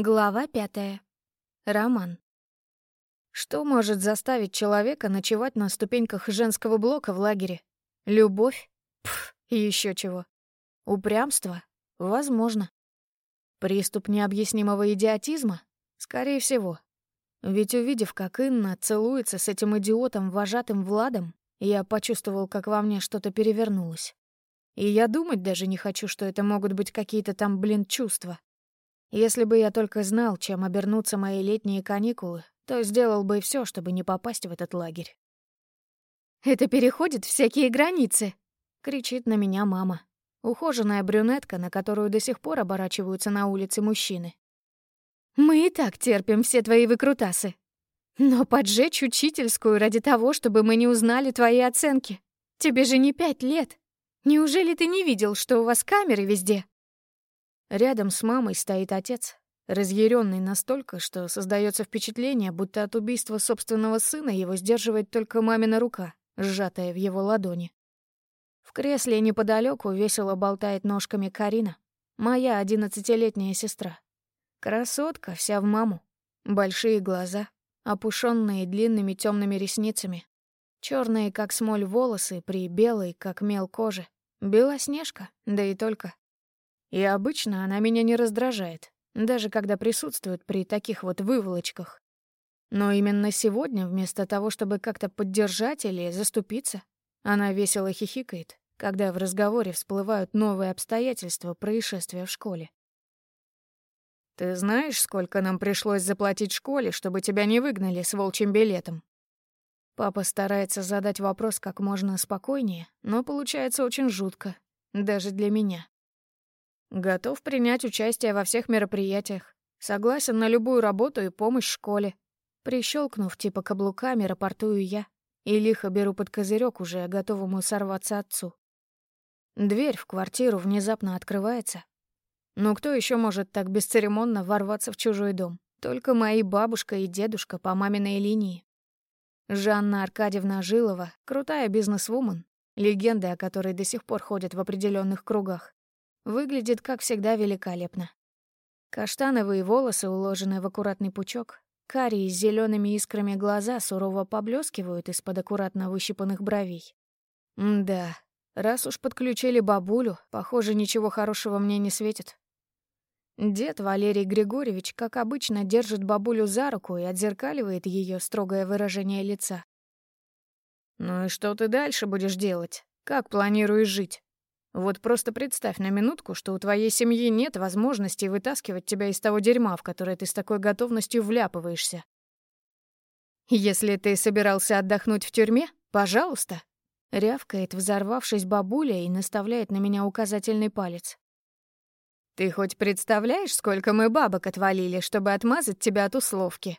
Глава пятая. Роман. Что может заставить человека ночевать на ступеньках женского блока в лагере? Любовь? Пф, и еще чего. Упрямство? Возможно. Приступ необъяснимого идиотизма? Скорее всего. Ведь увидев, как Инна целуется с этим идиотом, вожатым Владом, я почувствовал, как во мне что-то перевернулось. И я думать даже не хочу, что это могут быть какие-то там, блин, чувства. Если бы я только знал, чем обернутся мои летние каникулы, то сделал бы все, чтобы не попасть в этот лагерь. «Это переходит всякие границы!» — кричит на меня мама. Ухоженная брюнетка, на которую до сих пор оборачиваются на улице мужчины. «Мы и так терпим все твои выкрутасы. Но поджечь учительскую ради того, чтобы мы не узнали твои оценки. Тебе же не пять лет. Неужели ты не видел, что у вас камеры везде?» Рядом с мамой стоит отец, разъяренный настолько, что создается впечатление, будто от убийства собственного сына его сдерживает только мамина рука, сжатая в его ладони. В кресле неподалеку весело болтает ножками Карина, моя одиннадцатилетняя сестра. Красотка, вся в маму. Большие глаза, опушенные длинными темными ресницами. черные, как смоль, волосы при белой, как мел кожи. Белоснежка, да и только. И обычно она меня не раздражает, даже когда присутствует при таких вот выволочках. Но именно сегодня, вместо того, чтобы как-то поддержать или заступиться, она весело хихикает, когда в разговоре всплывают новые обстоятельства происшествия в школе. «Ты знаешь, сколько нам пришлось заплатить школе, чтобы тебя не выгнали с волчьим билетом?» Папа старается задать вопрос как можно спокойнее, но получается очень жутко, даже для меня. Готов принять участие во всех мероприятиях. Согласен на любую работу и помощь школе. Прищелкнув типа каблуками, рапортую я. И лихо беру под козырек уже готовому сорваться отцу. Дверь в квартиру внезапно открывается. Но кто еще может так бесцеремонно ворваться в чужой дом? Только мои бабушка и дедушка по маминой линии. Жанна Аркадьевна Жилова, крутая бизнесвумен, легенда о которой до сих пор ходят в определенных кругах. Выглядит, как всегда, великолепно. Каштановые волосы, уложенные в аккуратный пучок, карие с зелеными искрами глаза сурово поблескивают из-под аккуратно выщипанных бровей. М да, раз уж подключили бабулю, похоже, ничего хорошего мне не светит. Дед Валерий Григорьевич, как обычно, держит бабулю за руку и отзеркаливает ее строгое выражение лица. «Ну и что ты дальше будешь делать? Как планируешь жить?» Вот просто представь на минутку, что у твоей семьи нет возможности вытаскивать тебя из того дерьма, в которое ты с такой готовностью вляпываешься. Если ты собирался отдохнуть в тюрьме, пожалуйста. Рявкает, взорвавшись бабуля, и наставляет на меня указательный палец. Ты хоть представляешь, сколько мы бабок отвалили, чтобы отмазать тебя от условки?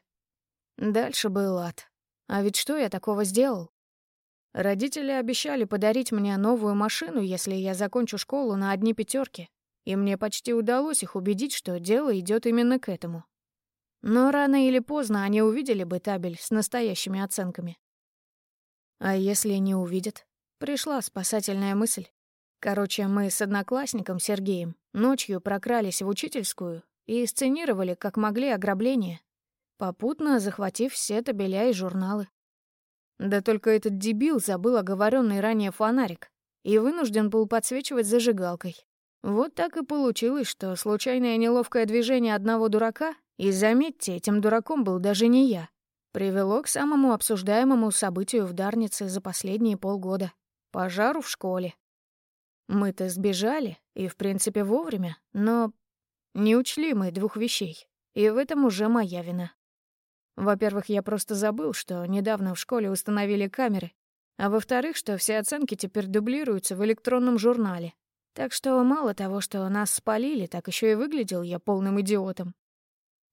Дальше был ад. А ведь что я такого сделал? Родители обещали подарить мне новую машину, если я закончу школу на одни пятерки, и мне почти удалось их убедить, что дело идет именно к этому. Но рано или поздно они увидели бы табель с настоящими оценками. А если не увидят? Пришла спасательная мысль. Короче, мы с одноклассником Сергеем ночью прокрались в учительскую и сценировали, как могли, ограбление, попутно захватив все табеля и журналы. Да только этот дебил забыл оговоренный ранее фонарик и вынужден был подсвечивать зажигалкой. Вот так и получилось, что случайное неловкое движение одного дурака, и заметьте, этим дураком был даже не я, привело к самому обсуждаемому событию в Дарнице за последние полгода — пожару в школе. Мы-то сбежали, и, в принципе, вовремя, но не учли мы двух вещей, и в этом уже моя вина. Во-первых, я просто забыл, что недавно в школе установили камеры, а во-вторых, что все оценки теперь дублируются в электронном журнале. Так что мало того, что нас спалили, так еще и выглядел я полным идиотом.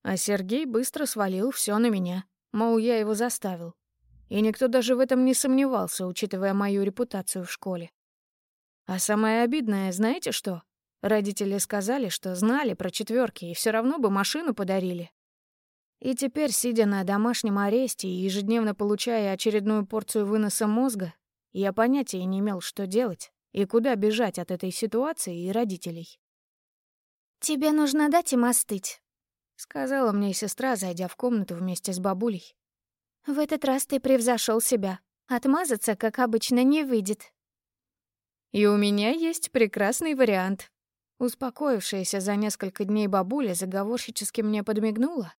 А Сергей быстро свалил все на меня, мол, я его заставил. И никто даже в этом не сомневался, учитывая мою репутацию в школе. А самое обидное, знаете что? Родители сказали, что знали про четверки и все равно бы машину подарили, и теперь, сидя на домашнем аресте и ежедневно получая очередную порцию выноса мозга, я понятия не имел, что делать и куда бежать от этой ситуации и родителей. «Тебе нужно дать им остыть», — сказала мне сестра, зайдя в комнату вместе с бабулей. «В этот раз ты превзошел себя. Отмазаться, как обычно, не выйдет». «И у меня есть прекрасный вариант». Успокоившаяся за несколько дней бабуля заговорщически мне подмигнула.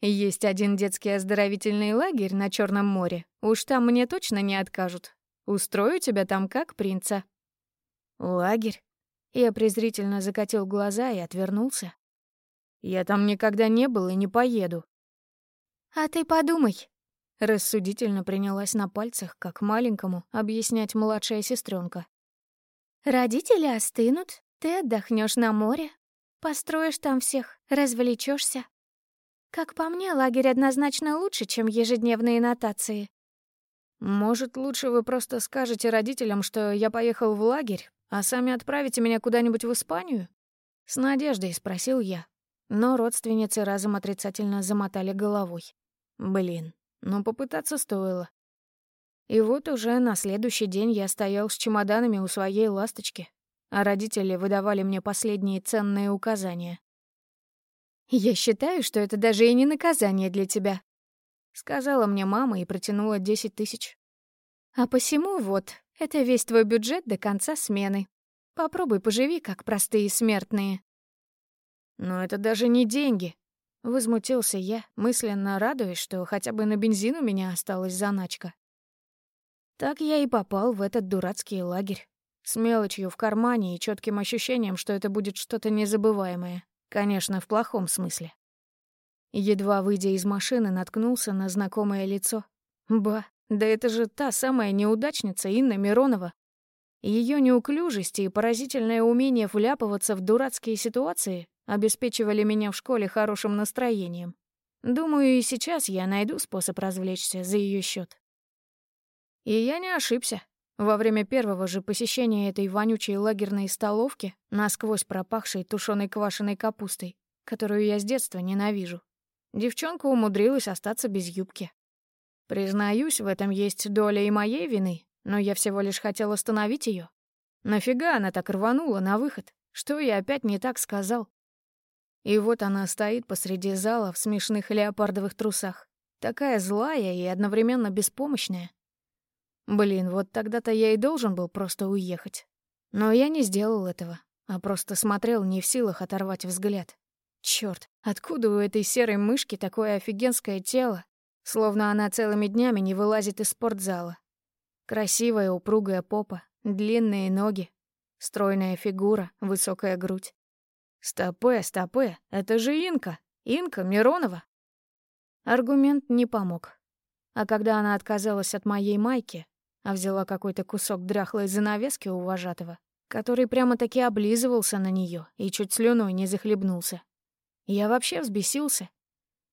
«Есть один детский оздоровительный лагерь на Черном море. Уж там мне точно не откажут. Устрою тебя там как принца». «Лагерь?» Я презрительно закатил глаза и отвернулся. Я там никогда не был и не поеду. А ты подумай. Рассудительно принялась на пальцах, как маленькому, объяснять младшая сестренка. Родители остынут, ты отдохнешь на море, построишь там всех, развлечешься. Как по мне, лагерь однозначно лучше, чем ежедневные нотации. Может, лучше вы просто скажете родителям, что я поехал в лагерь, а сами отправите меня куда-нибудь в Испанию? С надеждой спросил я, но родственницы разом отрицательно замотали головой. Блин, ну попытаться стоило. И вот уже на следующий день я стоял с чемоданами у своей ласточки, а родители выдавали мне последние ценные указания. «Я считаю, что это даже и не наказание для тебя», — сказала мне мама и протянула десять тысяч. «А посему вот, это весь твой бюджет до конца смены. Попробуй поживи, как простые смертные». «Но это даже не деньги», — возмутился я, мысленно радуясь, что хотя бы на бензин у меня осталась заначка. Так я и попал в этот дурацкий лагерь. С мелочью в кармане и четким ощущением, что это будет что-то незабываемое. Конечно, в плохом смысле. Едва выйдя из машины, наткнулся на знакомое лицо. Ба, да это же та самая неудачница Инна Миронова. Ее неуклюжесть и поразительное умение вляпываться в дурацкие ситуации обеспечивали меня в школе хорошим настроением. Думаю, и сейчас я найду способ развлечься за ее счет. И я не ошибся. Во время первого же посещения этой вонючей лагерной столовки, насквозь пропахшей тушеной квашеной капустой, которую я с детства ненавижу, девчонка умудрилась остаться без юбки. Признаюсь, в этом есть доля и моей вины, но я всего лишь хотел остановить ее. Нафига она так рванула на выход? Что я опять не так сказал? И вот она стоит посреди зала в смешных леопардовых трусах. Такая злая и одновременно беспомощная. Блин, вот тогда-то я и должен был просто уехать. Но я не сделал этого, а просто смотрел не в силах оторвать взгляд. Чёрт, откуда у этой серой мышки такое офигенское тело, словно она целыми днями не вылазит из спортзала. Красивая упругая попа, длинные ноги, стройная фигура, высокая грудь. Стопе, стопе, это же Инка, Инка Миронова. Аргумент не помог. А когда она отказалась от моей майки, а взяла какой-то кусок дряхлой занавески у вожатого, который прямо-таки облизывался на нее и чуть слюной не захлебнулся, я вообще взбесился.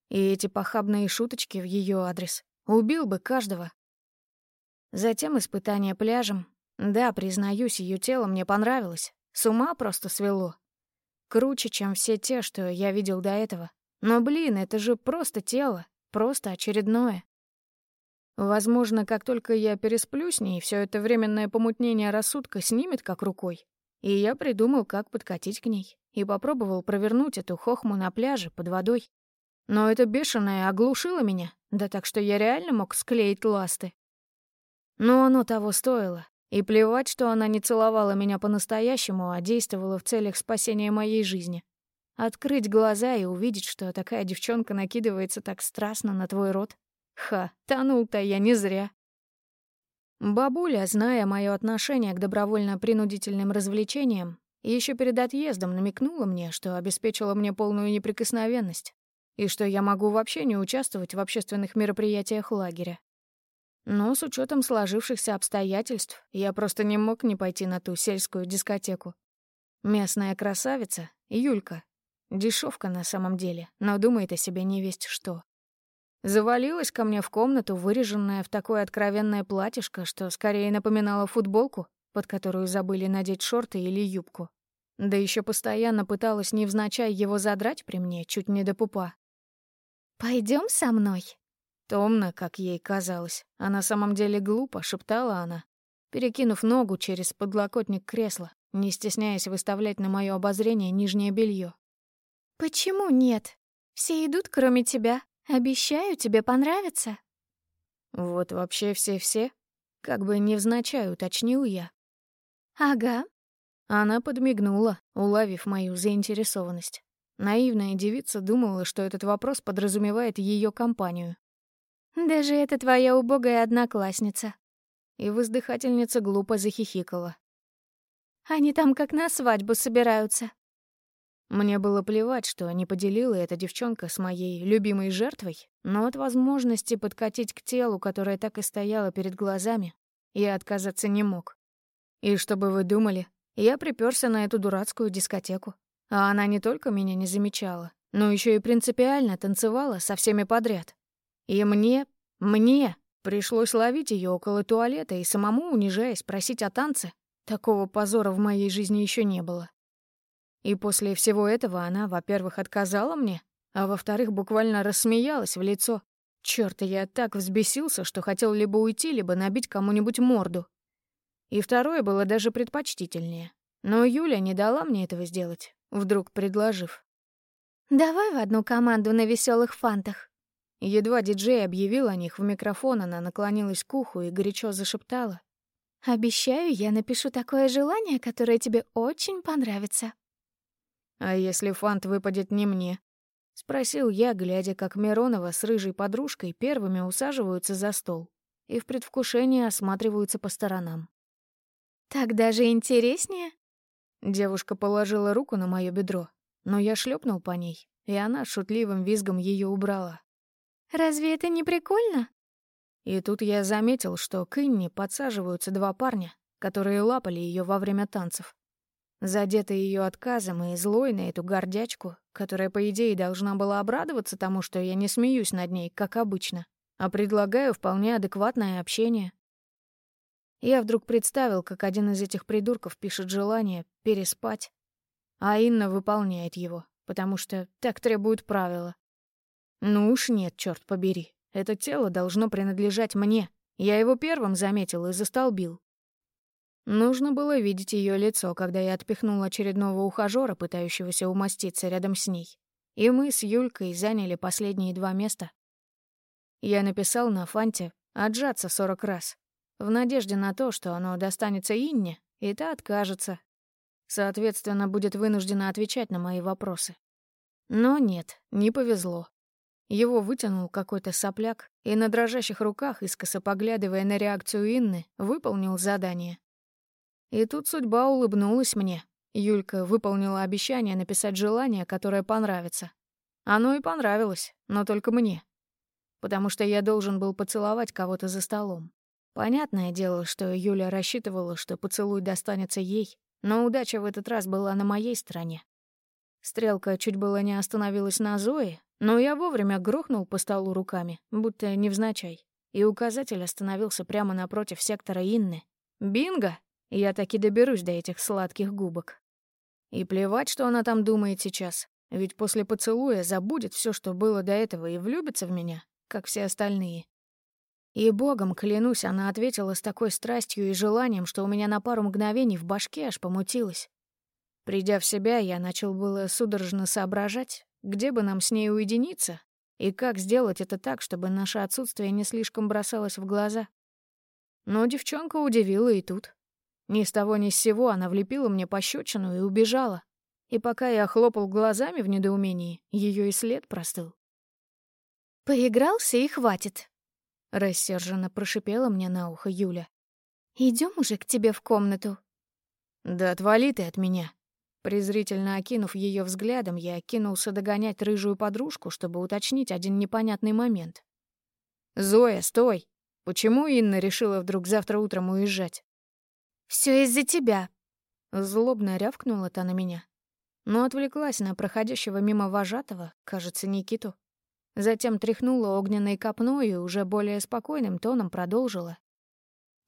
И эти похабные шуточки в ее адрес. Убил бы каждого. Затем испытание пляжем. Да, признаюсь, ее тело мне понравилось. С ума просто свело. Круче, чем все те, что я видел до этого. Но, блин, это же просто тело, просто очередное. Возможно, как только я пересплю с ней, все это временное помутнение рассудка снимет как рукой. И я придумал, как подкатить к ней, и попробовал провернуть эту хохму на пляже под водой. Но это бешеное оглушило меня, да так что я реально мог склеить ласты. Но оно того стоило. И плевать, что она не целовала меня по-настоящему, а действовала в целях спасения моей жизни. Открыть глаза и увидеть, что такая девчонка накидывается так страстно на твой рот. Ха, тонул-то я не зря. Бабуля, зная мое отношение к добровольно-принудительным развлечениям, еще перед отъездом намекнула мне, что обеспечила мне полную неприкосновенность и что я могу вообще не участвовать в общественных мероприятиях лагеря. Но с учетом сложившихся обстоятельств я просто не мог не пойти на ту сельскую дискотеку. Местная красавица, Юлька, дешевка на самом деле, но думает о себе не весть что. Завалилась ко мне в комнату, выреженная в такое откровенное платьишко, что скорее напоминало футболку, под которую забыли надеть шорты или юбку. Да еще постоянно пыталась невзначай его задрать при мне, чуть не до пупа. Пойдем со мной?» Томно, как ей казалось, а на самом деле глупо, шептала она, перекинув ногу через подлокотник кресла, не стесняясь выставлять на мое обозрение нижнее белье. «Почему нет? Все идут, кроме тебя. Обещаю, тебе понравится». «Вот вообще все-все?» Как бы невзначай уточнил я. «Ага». Она подмигнула, уловив мою заинтересованность. Наивная девица думала, что этот вопрос подразумевает ее компанию. «Даже это твоя убогая одноклассница». И воздыхательница глупо захихикала. «Они там как на свадьбу собираются». Мне было плевать, что не поделила эта девчонка с моей любимой жертвой, но от возможности подкатить к телу, которое так и стояло перед глазами, я отказаться не мог. И чтобы вы думали, я приперся на эту дурацкую дискотеку. А она не только меня не замечала, но еще и принципиально танцевала со всеми подряд. И мне, мне пришлось ловить ее около туалета и самому, унижаясь, просить о танце. Такого позора в моей жизни еще не было. И после всего этого она, во-первых, отказала мне, а во-вторых, буквально рассмеялась в лицо. Чёрт, я так взбесился, что хотел либо уйти, либо набить кому-нибудь морду. И второе было даже предпочтительнее. Но Юля не дала мне этого сделать, вдруг предложив. «Давай в одну команду на веселых фантах». Едва диджей объявил о них в микрофон, она наклонилась к уху и горячо зашептала. «Обещаю, я напишу такое желание, которое тебе очень понравится». «А если фант выпадет не мне?» — спросил я, глядя, как Миронова с рыжей подружкой первыми усаживаются за стол и в предвкушении осматриваются по сторонам. «Так даже интереснее?» Девушка положила руку на моё бедро, но я шлепнул по ней, и она шутливым визгом её убрала. «Разве это не прикольно?» И тут я заметил, что к Инне подсаживаются два парня, которые лапали её во время танцев. Задетый ее отказом и злой на эту гордячку, которая, по идее, должна была обрадоваться тому, что я не смеюсь над ней, как обычно, а предлагаю вполне адекватное общение. Я вдруг представил, как один из этих придурков пишет желание переспать, а Инна выполняет его, потому что так требуют правила. Ну уж нет, черт побери. Это тело должно принадлежать мне. Я его первым заметил и застолбил. Нужно было видеть ее лицо, когда я отпихнул очередного ухажёра, пытающегося умоститься рядом с ней. И мы с Юлькой заняли последние два места. Я написал на фанте «отжаться сорок раз», в надежде на то, что оно достанется Инне, и та откажется. Соответственно, будет вынуждена отвечать на мои вопросы. Но нет, не повезло. Его вытянул какой-то сопляк и на дрожащих руках, искоса поглядывая на реакцию Инны, выполнил задание. И тут судьба улыбнулась мне. Юлька выполнила обещание написать желание, которое понравится. Оно и понравилось, но только мне. Потому что я должен был поцеловать кого-то за столом. Понятное дело, что Юля рассчитывала, что поцелуй достанется ей, но удача в этот раз была на моей стороне. Стрелка чуть было не остановилась на Зое, но я вовремя грохнул по столу руками, будто невзначай, и указатель остановился прямо напротив сектора Инны. «Бинго!» Я таки доберусь до этих сладких губок. И плевать, что она там думает сейчас, ведь после поцелуя забудет все, что было до этого, и влюбится в меня, как все остальные. И богом клянусь, она ответила с такой страстью и желанием, что у меня на пару мгновений в башке аж помутилось. Придя в себя, я начал было судорожно соображать, где бы нам с ней уединиться, и как сделать это так, чтобы наше отсутствие не слишком бросалось в глаза. Но девчонка удивила и тут. Ни с того ни с сего она влепила мне пощечину и убежала. И пока я хлопал глазами в недоумении, ее и след простыл. «Поигрался и хватит», — рассерженно прошипела мне на ухо Юля. Идем уже к тебе в комнату». «Да отвали ты от меня». Презрительно окинув ее взглядом, я кинулся догонять рыжую подружку, чтобы уточнить один непонятный момент. «Зоя, стой! Почему Инна решила вдруг завтра утром уезжать?» Все из-за тебя!» Злобно рявкнула та на меня. Но отвлеклась на проходящего мимо вожатого, кажется, Никиту. Затем тряхнула огненной копной и уже более спокойным тоном продолжила.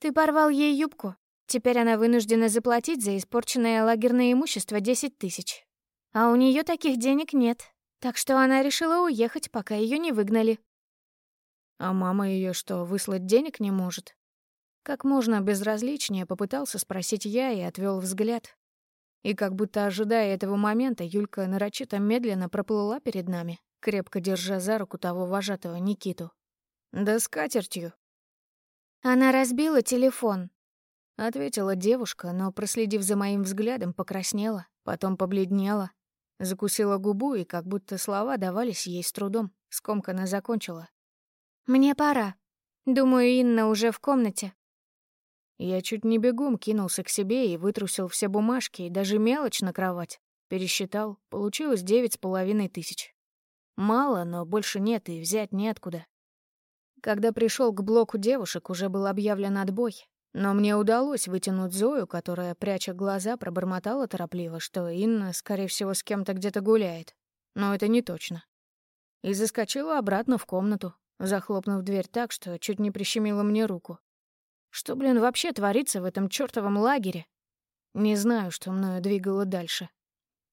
«Ты порвал ей юбку. Теперь она вынуждена заплатить за испорченное лагерное имущество десять тысяч. А у нее таких денег нет, так что она решила уехать, пока ее не выгнали». «А мама ее что, выслать денег не может?» Как можно безразличнее попытался спросить я и отвел взгляд. И как будто ожидая этого момента, Юлька нарочито медленно проплыла перед нами, крепко держа за руку того вожатого Никиту. «Да с катертью». «Она разбила телефон», — ответила девушка, но, проследив за моим взглядом, покраснела, потом побледнела, закусила губу и, как будто слова давались ей с трудом, скомканно закончила. «Мне пора. Думаю, Инна уже в комнате». Я чуть не бегом кинулся к себе и вытрусил все бумажки и даже мелочь на кровать. Пересчитал, получилось девять с половиной тысяч. Мало, но больше нет и взять неоткуда. Когда пришел к блоку девушек, уже был объявлен отбой. Но мне удалось вытянуть Зою, которая, пряча глаза, пробормотала торопливо, что Инна, скорее всего, с кем-то где-то гуляет. Но это не точно. И заскочила обратно в комнату, захлопнув дверь так, что чуть не прищемила мне руку. Что, блин, вообще творится в этом чёртовом лагере? Не знаю, что мною двигало дальше.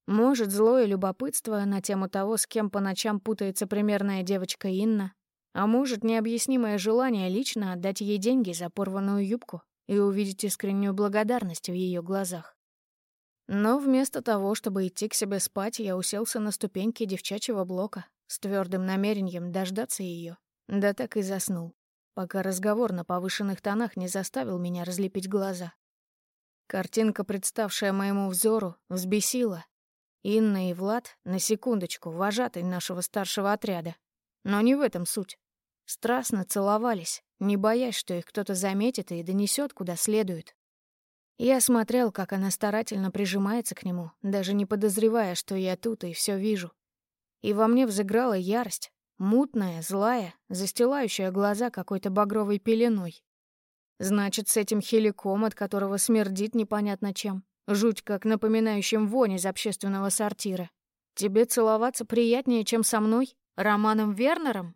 Может, злое любопытство на тему того, с кем по ночам путается примерная девочка Инна, а может, необъяснимое желание лично отдать ей деньги за порванную юбку и увидеть искреннюю благодарность в ее глазах. Но вместо того, чтобы идти к себе спать, я уселся на ступеньки девчачьего блока с твердым намерением дождаться ее, да так и заснул пока разговор на повышенных тонах не заставил меня разлепить глаза. Картинка, представшая моему взору, взбесила. Инна и Влад, на секундочку, вожатый нашего старшего отряда. Но не в этом суть. Страстно целовались, не боясь, что их кто-то заметит и донесет куда следует. Я смотрел, как она старательно прижимается к нему, даже не подозревая, что я тут и все вижу. И во мне взыграла ярость, Мутная, злая, застилающая глаза какой-то багровой пеленой. Значит, с этим хеликом, от которого смердит непонятно чем, жуть как напоминающим вонь из общественного сортира. Тебе целоваться приятнее, чем со мной, Романом Вернером?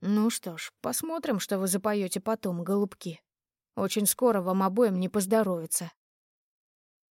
Ну что ж, посмотрим, что вы запоете потом, голубки. Очень скоро вам обоим не поздоровится.